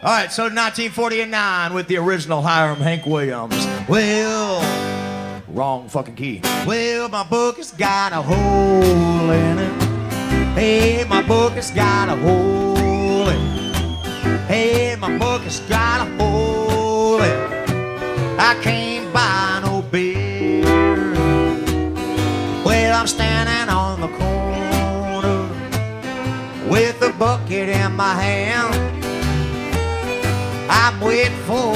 All right, so 1949 with the original Hiram Hank Williams. Well, wrong fucking key. Well, my book has got a hole in it. Hey, my book has got a hole in it. Hey, my book has got a hole in it. I can't buy no beer. Well, I'm standing on the corner with a bucket in my hand. I'm waiting for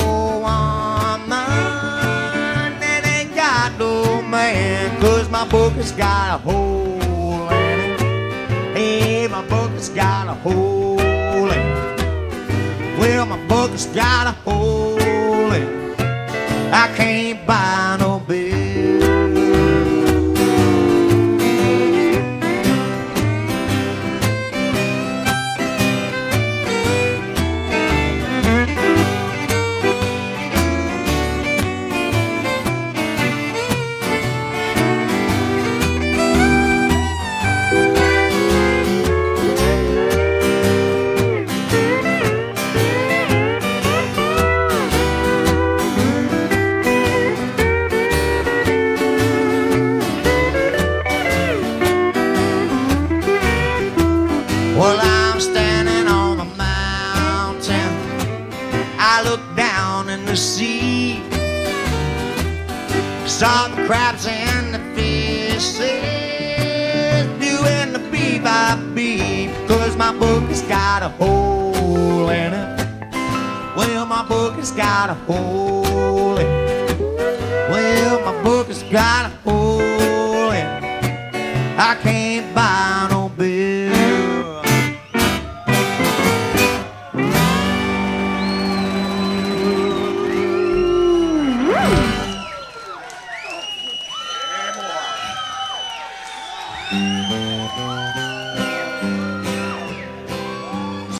one man that ain't got no man. Cause my book has got a hole in it. Hey, my book has got a hole in it. Well, my book has got a hole in it. I can't buy no Well, I'm standing on a mountain. I look down in the sea. Saw the crabs and the fishes doing the beep by beep. Cause my book has got a hole in it. Well, my book has got a hole in it. Well, my book has got a hole in it. I can't buy no beer.